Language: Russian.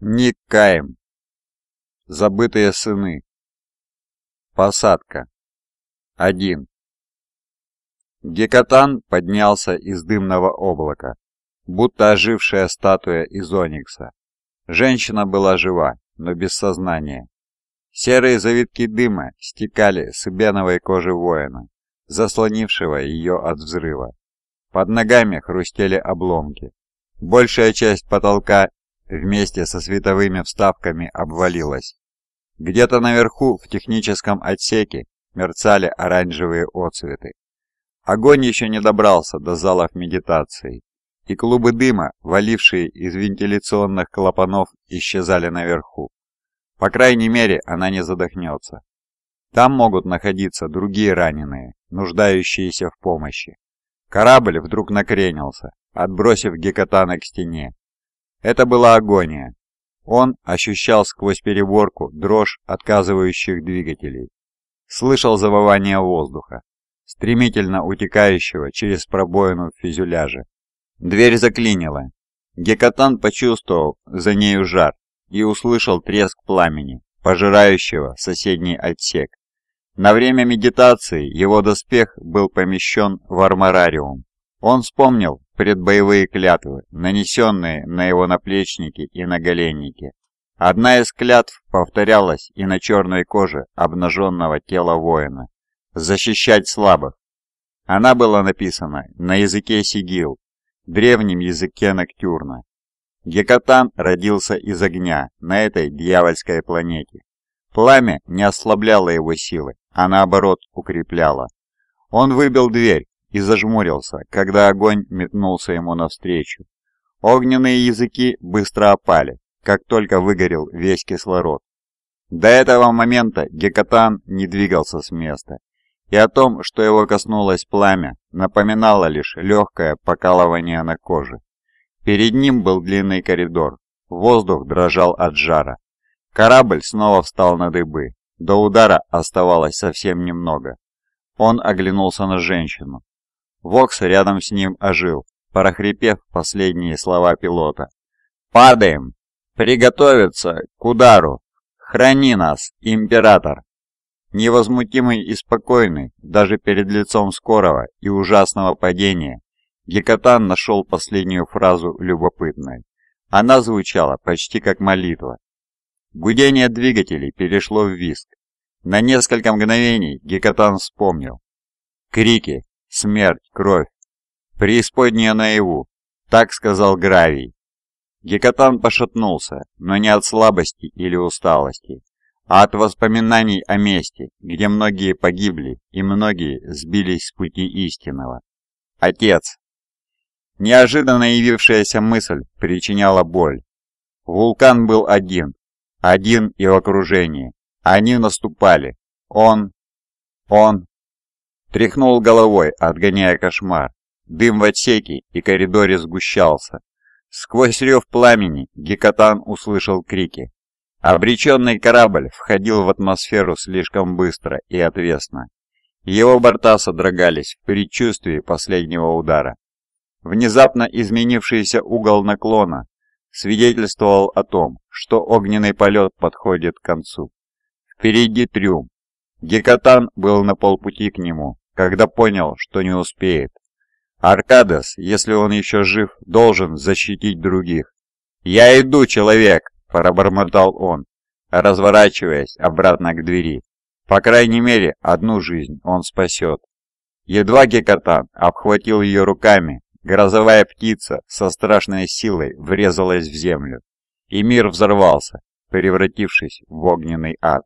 Ник Каем. Забытые сыны. Посадка. 1. Гекатан поднялся из дымного облака, будто ожившая статуя из оникса. Женщина была жива, но без сознания. Серые завитки дыма стекали с беновой кожи воина, заслонившего ее от взрыва. Под ногами хрустели обломки. Большая часть потолка вместе со световыми вставками обвалилась. Где-то наверху, в техническом отсеке, мерцали оранжевые отцветы. Огонь еще не добрался до залов медитации, и клубы дыма, валившие из вентиляционных клапанов, исчезали наверху. По крайней мере, она не задохнется. Там могут находиться другие раненые, нуждающиеся в помощи. Корабль вдруг накренился, отбросив Гекатана к стене, это была агония. Он ощущал сквозь переборку дрожь отказывающих двигателей. Слышал завывание воздуха, стремительно утекающего через пробоину в фюзеляже. Дверь заклинила. Гекатан почувствовал за нею жар и услышал треск пламени, пожирающего соседний отсек. На время медитации его доспех был помещен в арморариум. Он вспомнил предбоевые клятвы, нанесенные на его наплечники и наголенники. Одна из клятв повторялась и на черной коже обнаженного тела воина. «Защищать слабых». Она была написана на языке сигил, древнем языке Ноктюрна. Гекатан родился из огня на этой дьявольской планете. Пламя не ослабляло его силы, а наоборот укрепляло. Он выбил дверь, и зажмурился, когда огонь метнулся ему навстречу. Огненные языки быстро опали, как только выгорел весь кислород. До этого момента Гекатан не двигался с места, и о том, что его коснулось пламя, напоминало лишь легкое покалывание на коже. Перед ним был длинный коридор, воздух дрожал от жара. Корабль снова встал на дыбы, до удара оставалось совсем немного. Он оглянулся на женщину, Вокс рядом с ним ожил, прохрипев последние слова пилота. «Падаем! Приготовиться к удару! Храни нас, император!» Невозмутимый и спокойный, даже перед лицом скорого и ужасного падения, Гекатан нашел последнюю фразу любопытной. Она звучала почти как молитва. Гудение двигателей перешло в визг. На несколько мгновений Гекатан вспомнил. Крики, смерть, кровь. Преисподняя наяву, так сказал Гравий. Гекатан пошатнулся, но не от слабости или усталости, а от воспоминаний о месте, где многие погибли и многие сбились с пути истинного. Отец. Неожиданно явившаяся мысль причиняла боль. Вулкан был один, один и в окружении. Они наступали. Он, он, Тряхнул головой, отгоняя кошмар. Дым в отсеке и коридоре сгущался. Сквозь рев пламени Гекатан услышал крики. Обреченный корабль входил в атмосферу слишком быстро и отвесно. Его борта содрогались в предчувствии последнего удара. Внезапно изменившийся угол наклона свидетельствовал о том, что огненный полет подходит к концу. Впереди трюм. Гекатан был на полпути к нему, когда понял, что не успеет. Аркадес, если он еще жив, должен защитить других. «Я иду, человек!» – пробормотал он, разворачиваясь обратно к двери. По крайней мере, одну жизнь он спасет. Едва Гекатан обхватил ее руками, грозовая птица со страшной силой врезалась в землю, и мир взорвался, превратившись в огненный ад.